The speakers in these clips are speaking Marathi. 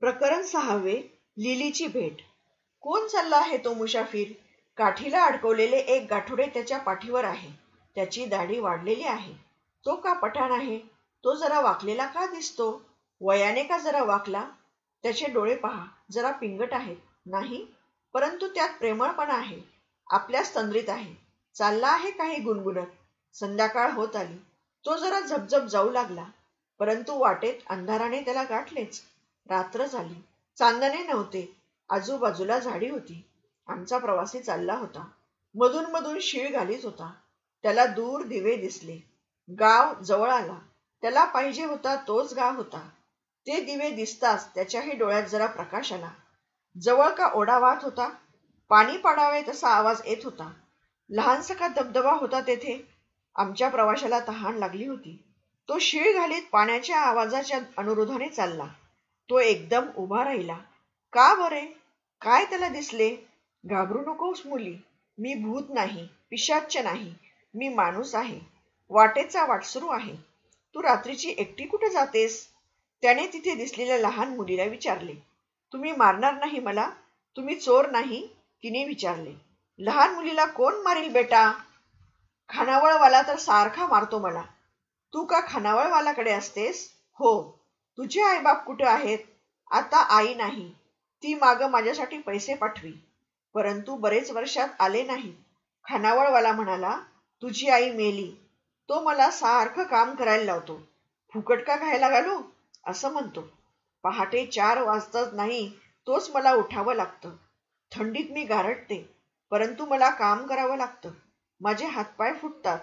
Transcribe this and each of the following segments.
प्रकरण सहावे लिलीची भेट. कोण चालला आहे तो मुसाफिर काठीला अडकवलेले एक गाठोडे त्याच्या पाठीवर आहे. त्याची दाढी वाढलेली आहे. तो का पठाण आहे? तो जरा वाकलेला का दिसतो? वयाने का जरा वाकला? त्याचे डोळे पहा जरा पिंगट आहेत. नाही परंतु त्यात प्रेमळपणा आहे. आपल्याच तंद्रीत आहे. चालला आहे काही गुणगुणत. संध्याकाळ होत आली. तो जरा झपझप जाऊ लागला. परंतु वाटेत अंधाराने त्याला गाठलेच. रात्र झाली. चांदणे नव्हते. आजूबाजूला झाडी होती. आमचा प्रवासी चालला होता. मधून मधून शीळ घालीत होता. त्याला दूर दिवे दिसले. गाव जवळ आला. त्याला पाहिजे होता तोच गाव होता. ते दिवे दिसताच त्याच्याही डोळ्यात जरा प्रकाश आला. जवळ का ओढा वाहत होता? पाणी पाडावे तसा आवाज येत होता. लहानसा का धबधबा होता तेथे? आमच्या प्रवाशाला तहान लागली होती. तो शीळ घालीत पाण्याच्या आवाजाच्या अनुरोधाने चालला. तो एकदम उभा राहिला. का बरे? काय त्याला दिसले? घाबरू नकोस मुली. मी भूत नाही पिशाच्च नाही. मी माणूस आहे. वाटेचा वाटसरू आहे. तू रात्रीची एकटी कुठे जातेस? त्याने तिथे दिसलेल्या लहान मुलीला विचारले. तुम्ही मारणार नाही मला? तुम्ही चोर नाही? तिने विचारले. लहान मुलीला कोण मारील बेटा? खानावळवाला तर सारखा मारतो मला. तू का खानावळवालाकडे असतेस? हो तुझे आईबाप कुठे आहेत? आता आई नाही. ती माग माझ्यासाठी पैसे पाठवी. परंतु बरेच वर्षात आले नाही. खानावळवाला म्हणाला तुझी आई मेली. तो मला सारखं काम करायला लावतो. फुकट का खायला घालू? असं म्हणतो. पहाटे चार वाजताच नाही तोच मला उठावं लागतं. थंडीत मी गारटते परंतु मला काम करावं लागतं. माझे हातपाय फुटतात.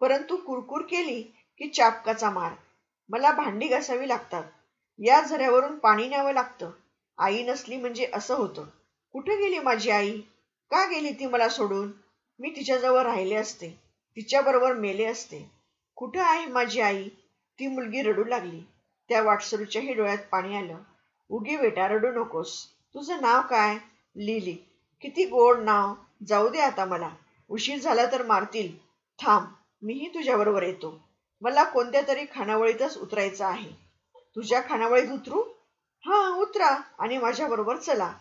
परंतु कुरकुर केली की चापकाचा मार. मला भांडी घासावी लागतात. या झऱ्यावरून पाणी न्यावं लागतं. आई नसली म्हणजे असं होतं. कुठे गेली माझी आई? का गेली ती मला सोडून? मी तिच्याजवळ राहिले असते. तिच्याबरोबर मेले असते. कुठं आहे माझी आई? ती मुलगी रडू लागली. त्या वाटसरूच्याही डोळ्यात पाणी आलं. उगी बेटा रडू नकोस. तुझं नाव काय? लिली. किती गोड नाव. जाऊ दे आता मला. उशीर झाला तर मारतील. थांब. मीही तुझ्याबरोबर येतो. मला कोणत्या तरी खानावळीतच उतरायचं आहे. तुझ्या खानावळीत उतरू? हा उतरा आणि माझ्याबरोबर चला.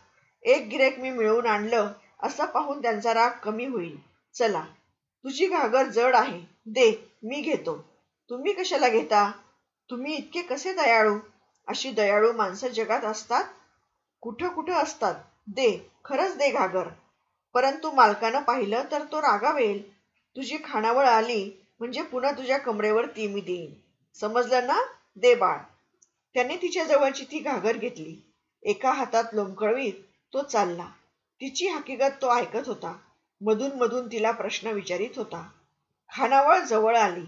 एक गिरेक मी मिळवून आणलं असं पाहून त्यांचा राग कमी होईल. चला. तुझी घागर जड आहे. दे मी घेतो. तुम्ही कशाला घेता? तुम्ही इतके कसे दयाळू? अशी दयाळू माणसं जगात असतात? कुठं कुठं असतात? दे खरंच दे घागर. परंतु मालकानं पाहिलं तर तो रागावेल. तुझी खानावळ आली म्हणजे पुन्हा तुझ्या कमरेवर ती मी देईन. समजलं ना? दे बाळ. त्याने तिच्या जवळची ती घागर घेतली. एका हातात लोंबकळवीत तो चालला. तिची हकीकत तो ऐकत होता. मधून मधून तिला प्रश्न विचारित होता. खानावळ जवळ आली.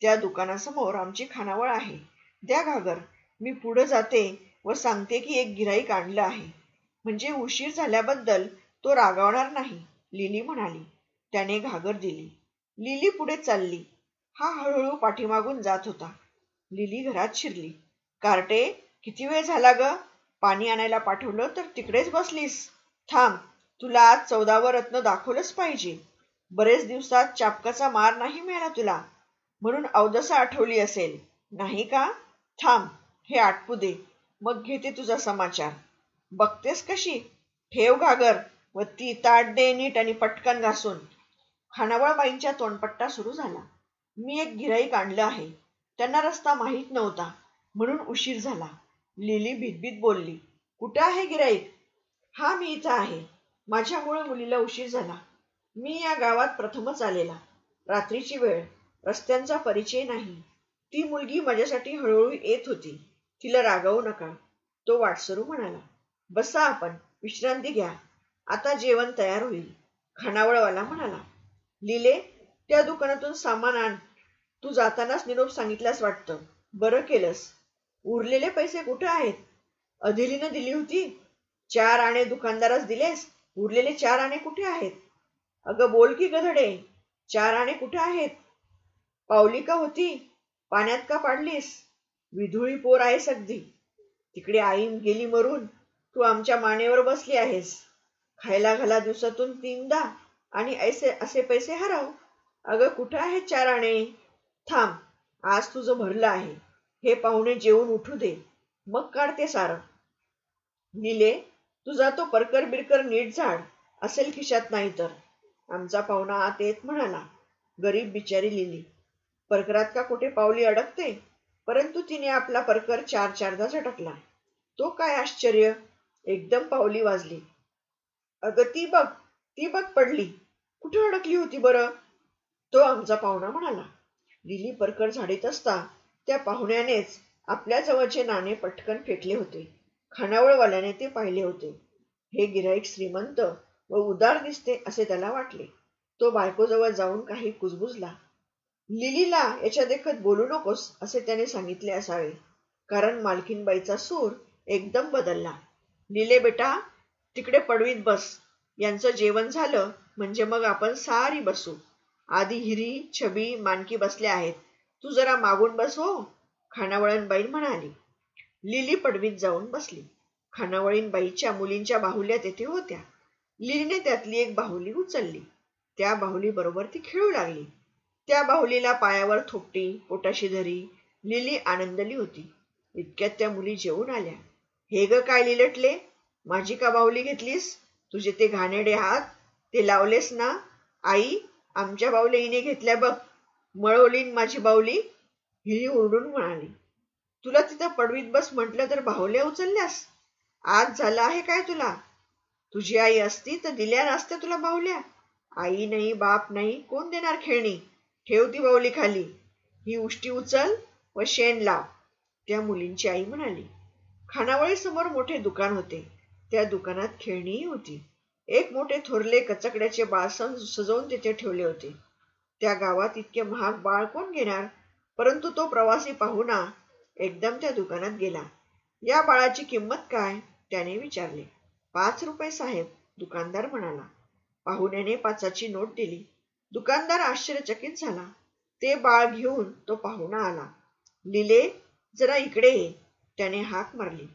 त्या दुकानासमोर आमची खानावळ आहे. द्या घागर. मी पुढे जाते व सांगते की एक गिराईक आणलं आहे. म्हणजे उशीर झाल्याबद्दल तो रागावणार नाही लिली म्हणाली. त्याने घागर दिली. लिली पुढे चालली. हा हळूहळू पाठीमागून जात होता. लिली घरात शिरली. कार्टे किती वेळ झाला ग? पाणी आणायला पाठवलं तर तिकडेच बसलीस. थांब तुला आज चौदावं रत्न दाखवलंच पाहिजे. बरेच दिवसात चापकाचा मार नाही मिळाला तुला. म्हणून अवदसा आठवली असेल. नाही का? थांब हे आटपू दे. मग घेते तुझा समाचार. बघतेस कशी? ठेव घागर. व ती ताट दे नीट आणि पटकन घासून. खानावळबाईंच्या तोंडपट्टा सुरू झाला. मी एक गिराईक आणलं आहे. त्यांना रस्ता माहीत नव्हता म्हणून उशीर झाला. लिली भीतभीत बोलली कुठे आहे गिराईक हा मी इथं आहे. माझ्यामुळे मुलीला उशीर झाला. मी या गावात प्रथमच आलेला. रात्रीची वेळ. रस्त्यांचा परिचय नाही. ती मुलगी माझ्यासाठी हळूहळू येत होती. तिला रागावू नका. तो वाटसरू म्हणाला बसा आपण. विश्रांती घ्या. आता जेवण तयार होईल. खानावळवाला म्हणाला लिले त्या दुकानातून सामान आण. तू जातानाच निरोप सांगितल्यास वाटतं. बरं केलंस. उरलेले पैसे कुठे आहेत? अधिलीनं दिली होती. चार आणे दुकानदारास दिलेस. उरलेले चार आणे कुठे आहेत? अगं बोल की गधडे चार आणे कुठे आहेत? पावली का होती? पाण्यात का पाडलीस? विधुळी पोर आहेस अगदी. तिकडे आई गेली मरून. तू आमच्या मानेवर बसली आहेस. खायला घाला दिवसातून तीनदा. आणि ऐसे असे पैसे हरव. अगं कुठे आहे चार आणे थांब आज तुझं भरलं आहे. हे पाहुणे जेवून उठू दे. मग काढते सारं. लिले तुझा तो परकर बिरकर नीट झाड. असेल खिशात नाही तर. आमचा पाहुणा आत येत म्हणाला. गरीब बिचारी लिली. परकरात का कुठे पावली अडकते? परंतु तिने आपला परकर चार चारदा झटकला. तो काय आश्चर्य? एकदम पावली वाजली. अगं ती बघ ती बघ पडली. कुठे अडकली होती बरं? तो आमचा पाहुणा म्हणाला लिली परकर झाडीत असता त्या पाहुण्यानेच आपल्या जवळचे नाणे पटकन फेकले होते. खानावळवाल्याने ते पाहिले होते. हे गिराईक श्रीमंत व उदार दिसते असे त्याला वाटले. तो बायकोजवळ जाऊन काही कुजबुजला लिलीला याच्या देखत बोलू नकोस असे त्याने सांगितले असावे. कारण मालकीनबाईचा सूर एकदम बदलला. लिले बेटा तिकडे पडवीत बस. यांचं जेवण झालं म्हणजे मग आपण सारी बसू. आधी हिरी छबी मानकी बसल्या आहेत. तू जरा मागून बस हो खानावळणबाई म्हणाली. लिली पडवीत जाऊन बसली. खानावळीनबाईच्या मुलींच्या बाहुल्या तेथे होत्या. लिलीने त्यातली एक बाहुली उचलली. त्या बाहुली बरोबर ती खेळू लागली. त्या बाहुलीला पायावर थोपटी पोटाशी धरी लिली आनंदली होती. इतक्यात त्या मुली जेवून आल्या. हे ग काय लिलटले? माझी का बाहुली घेतलीस? तुझे ते घाणेडे हात ते लावलेस ना आई आमच्या बाहुल्या हिने घेतल्या बघ. मळवलीन माझी बाऊली. हिरी ओरडून म्हणाली तुला तिथं पडवीत बस म्हटलं तर बाहुल्या उचलल्यास. आज झालं आहे काय तुला? तुझी आई असती तर दिल्या नसत्या तुला बाहुल्या आई नाही बाप नाही कोण देणार खेळणी? ठेव ती बाहुली खाली. ही उष्टी उचल व शेण लाव. त्या मुलींची आई म्हणाली खानावळीसमोर मोठे दुकान होते. त्या दुकानात खेळणीही होती. एक मोठे थोरले कचकड्याचे बाळ सजवून तिथे ठेवले होते. त्या गावात इतके महाग बाळ कोण घेणार? परंतु तो प्रवासी पाहुणा एकदम त्या दुकानात गेला. या बाळाची किंमत काय? त्याने विचारले. पाच रुपये साहेब दुकानदार म्हणाला. पाहुण्याने पाचाची नोट दिली. दुकानदार आश्चर्यचकित झाला. ते बाळ घेऊन तो पाहुणा आला. लिले जरा इकडे ये. त्याने हाक मारली.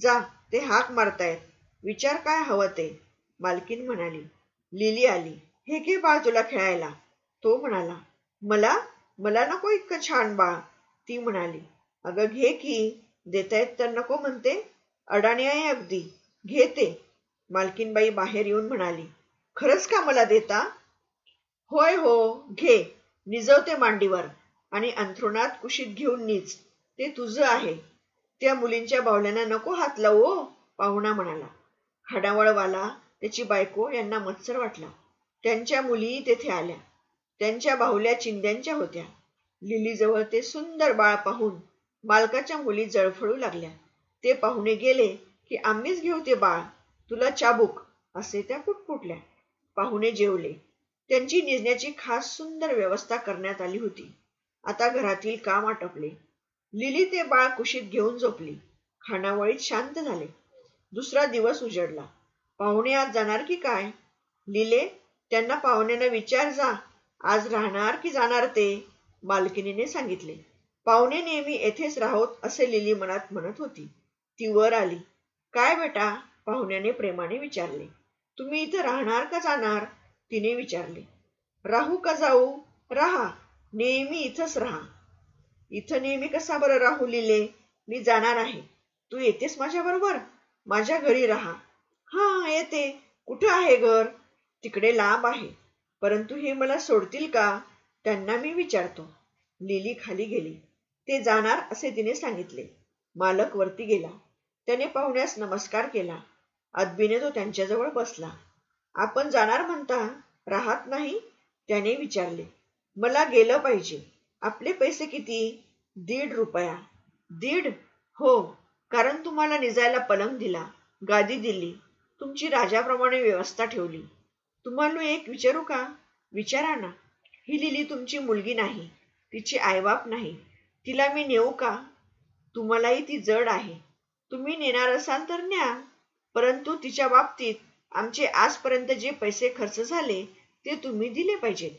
जा ते हाक मारतायत. विचार काय हवं ते. मालकीन म्हणाली लिली आली. हे घे बाळ तुला खेळायला. तो म्हणाला मला? मला नको इतकं छान बाळ. ती म्हणाली अगं घे की देतायत तर नको म्हणते. अडाणी आहे अगदी. घेते मालकीनबाई बाहेर येऊन म्हणाली खरंच का मला देता? होय हो घे. निजवते मांडीवर आणि अंथरुणात कुशीत घेऊन निज. ते तुझं आहे. त्या मुलींच्या बावल्यांना नको हात लावू हो, पाहुणा म्हणाला. खाडावळवाला त्याची बायको यांना मत्सर वाटला. त्यांच्या मुली तेथे आल्या. त्यांच्या बाहुल्या चिंद्यांच्या होत्या. लिलीजवळ ते सुंदर बाळ पाहून मालकाच्या मुली जळफळू लागल्या. ते पाहुणे गेले की आम्हीच घेऊ ते बाळ. तुला चाबूक. असे त्या पुटपुटल्या पाहुणे जेवले. त्यांची निजण्याची खास सुंदर व्यवस्था करण्यात आली होती. आता घरातील काम आटपले. लिली ते बाळ कुशीत घेऊन झोपली. खानावळीत शांत झाले. दुसरा दिवस उजडला. पाहुणे आज जाणार की काय? लिले त्यांना पाहुण्यांना विचार जा. आज राहणार की जाणार ते? मालकिनीने सांगितले. पाहुणे नेहमी येथेच राहोत असे लिली मनात म्हणत होती. ती वर आली. काय बेटा? पाहुण्याने प्रेमाने विचारले. तुम्ही इथं राहणार का जाणार? तिने विचारले. राहू का जाऊ? राहा. नेहमी इथंच राहा. इथं नेहमी कसा बरं राहू लिले? मी जाणार आहे. तू येतेस माझ्याबरोबर? माझ्या घरी राहा. हा येते. कुठं आहे घर? तिकडे लांब आहे. परंतु हे मला सोडतील का? त्यांना मी विचारतो. लिली खाली गेली. ते जाणार असे तिने सांगितले. मालक वरती गेला. त्याने पाहुण्यास नमस्कार केला. अदबीने तो त्यांच्याजवळ बसला. आपण जाणार म्हणता? राहत नाही? त्याने विचारले. मला गेलं पाहिजे. आपले पैसे किती? दीड रुपया. दीड? हो. कारण तुम्हाला निजायला पलंग दिला. गादी दिली. तुमची राजाप्रमाणे व्यवस्था ठेवली. तुम्हाला एक विचारू का? विचारा ना. ही लिली तुमची मुलगी नाही. तिची आईबाप नाही. तिला मी नेऊ का? तुम्हालाही ती जड आहे. तुम्ही नेणार असाल तर न्या. परंतु तिच्या बाबतीत आमचे आजपर्यंत जे पैसे खर्च झाले ते तुम्ही दिले पाहिजेत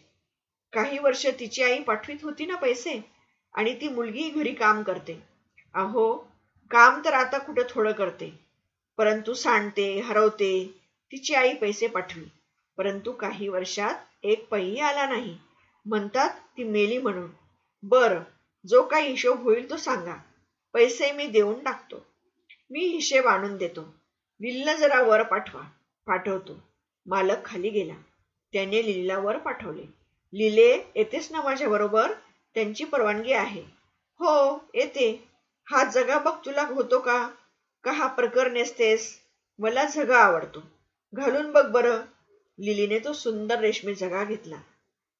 काही वर्ष तिची आई पाठवीत होती ना पैसे? आणि ती मुलगी घरी काम करते. अहो काम तर आता कुठं थोडं करते. परंतु सांडते हरवते तिची आई पैसे पाठवी. परंतु काही वर्षात एक पैही आला नाही. म्हणतात ती मेली म्हणून. बर जो काही हिशोब होईल तो सांगा. पैसे मी देऊन टाकतो. मी हिशेब आणून देतो. लिलीला जरा वर पाठवा. पाठवतो. मालक खाली गेला. त्याने लिलीला वर पाठवले. लिले येतेच ना माझ्या बरोबर? त्यांची परवानगी आहे. हो येते. हा जगा बघ तुला होतो का? का हा प्रकर नेसतेस? मला झगा आवडतो. घालून बघ बरं. लिलीने तो सुंदर रेशमी झगा घेतला.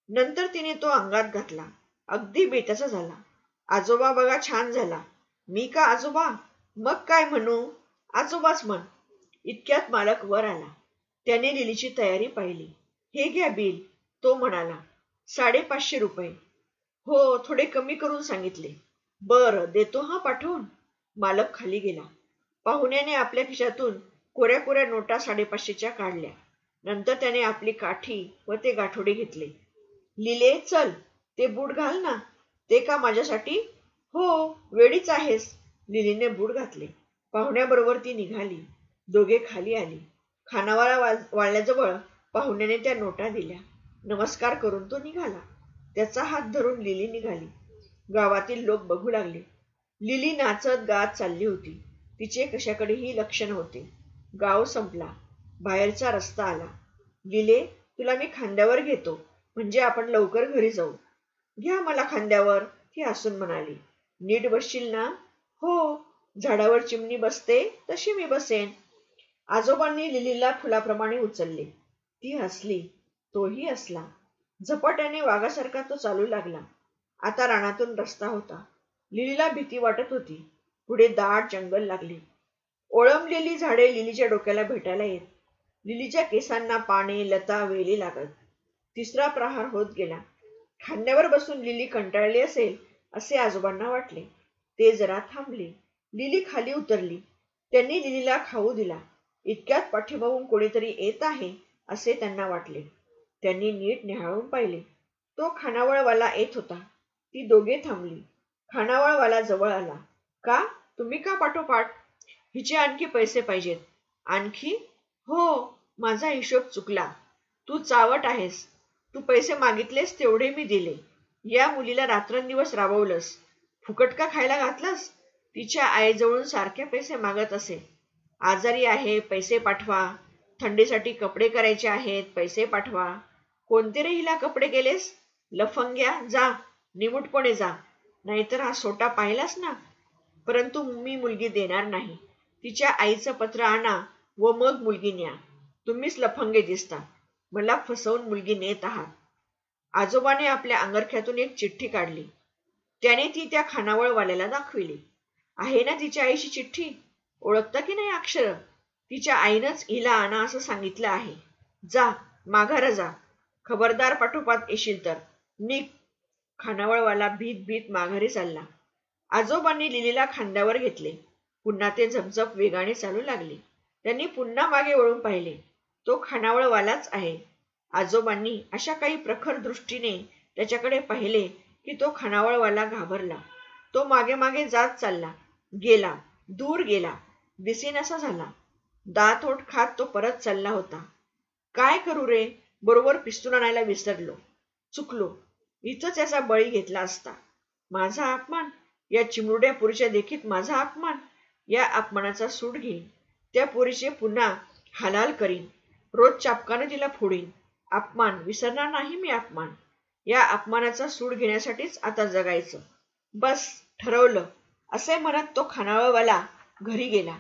नंतर तिने तो अंगात घातला. अगदी बेटाचा झाला. आजोबा बघा छान झाला. मी का आजोबा? मग काय म्हणू? आजोबाच म्हण. इतक्यात मालक वर आला. त्याने लिलीची तयारी पाहिली. हे घ्या बिल. तो म्हणाला. साडेपाचशे रुपये. हो थोडे कमी करून सांगितले. बर देतो हा पाठवून. मालक खाली गेला. पाहुण्याने आपल्या खिशातून कोऱ्या कोऱ्या नोटा साडेपाचशेच्या काढल्या. नंतर त्याने आपली काठी व ते गाठोडे घेतले. लिले चल ते बूट घाल ना. ते का माझ्यासाठी? हो वेळीच आहेस. लिलीने बूट घातले. पाहुण्याबरोबर ती निघाली. दोघे खाली आली. खानावाला वाळल्याजवळ पाहुण्याने त्या नोटा दिल्या. नमस्कार करून तो निघाला. त्याचा हात धरून लिली निघाली. गावातील लोक बघू लागले. लिली नाचत गात चालली होती. तिचे कशाकडेही लक्ष नव्हते गाव संपला. बाहेरचा रस्ता आला. लिले तुला मी खांद्यावर घेतो. म्हणजे आपण लवकर घरी जाऊ. घ्या मला खांद्यावर ती हसून म्हणाली. नीट बसशील ना? हो. झाडावर चिमणी बसते तशी मी बसेन. आजोबांनी लिलीला फुलाप्रमाणे उचलले. ती हसली. तोही हसला. झपाट्याने वाघासारखा तो चालू लागला. आता रानातून रस्ता होता. लिलीला भीती वाटत होती. पुढे दाट जंगल लागले. ओळंबलेली झाडे लिलीच्या डोक्याला भेटायला येत. लिलीच्या केसांना पाने लता वेली लागत. तिसरा प्रहार होत गेला. खांद्यावर बसून लिली कंटाळली असेल असे आजोबांना वाटले. ते जरा थांबले. लिली खाली उतरली. त्यांनी लिलीला खाऊ दिला. इतक्यात पाठीमागून कोणीतरी येत आहे असे त्यांना वाटले. त्यांनी नीट निहाळून पाहिले. तो खानावळवाला येत होता. ती दोघे थांबली. खानावळवाला जवळ आला. का? तुम्ही का पाठोपाठ? हिचे आणखी पैसे पाहिजेत. आणखी? हो माझा हिशोब चुकला. तू चावट आहेस. तू पैसे मागितलेस तेवढे मी दिले. या मुलीला रात्रंदिवस राबवलंस. फुकट का खायला घातलंस? तिच्या आईजवळून सारखे पैसे मागत असे. आजारी आहे पैसे पाठवा. थंडीसाठी कपडे करायचे आहेत पैसे पाठवा. कोणते रे हिला कपडे केलेस? लफंग्या? जा निमुटपणे जा. नाहीतर हा सोटा पाहिलास ना? परंतु मी मुलगी देणार नाही. तिच्या आईचं पत्र आणा व मग मुलगी न्या. तुम्हीच लफंगे दिसता. मला फसवून मुलगी नेत आहात. आजोबाने आपल्या अंगरख्यातून एक चिठ्ठी काढली. त्याने ती त्या खानावळवाल्याला दाखविली. आहे ना तिच्या आईची चिठ्ठी? ओळखता की नाही अक्षर? तिच्या आईनंच हिला आणा असं सांगितलं आहे. जा माघार जा. खबरदार पाठोपाठ येशील तर. निक खानावळवाला भीत भीत माघारी चालला. आजोबांनी लिलीला खांद्यावर घेतले. पुन्हा ते झपझप वेगाने चालू लागले. त्यांनी पुन्हा मागे वळून पाहिले. तो खानावळवालाच आहे. आजोबांनी अशा काही प्रखर दृष्टीने त्याच्याकडे पाहिले की तो खानावळवाला घाबरला. तो मागे मागे जात चालला. गेला. दूर गेला. दिसेनासा झाला. दात खात तो परत चालला होता. काय करू रे? बरोबर पिस्तूल आणायला विसरलो. चुकलो. इथंच याचा बळी घेतला असता. माझा अपमान या चिमुरड्या पुरीच्या देखीत माझा अपमान. या अपमानाचा सूट घेईन. त्या पुरीचे पुन्हा हालाल करीन. रोज चापकाने तिला फोडीन. अपमान विसरणार नाही मी अपमान. या अपमानाचा सूड घेण्यासाठीच आता जगायचं. बस ठरवलं. असे म्हणत तो खानावळवाला घरी गेला.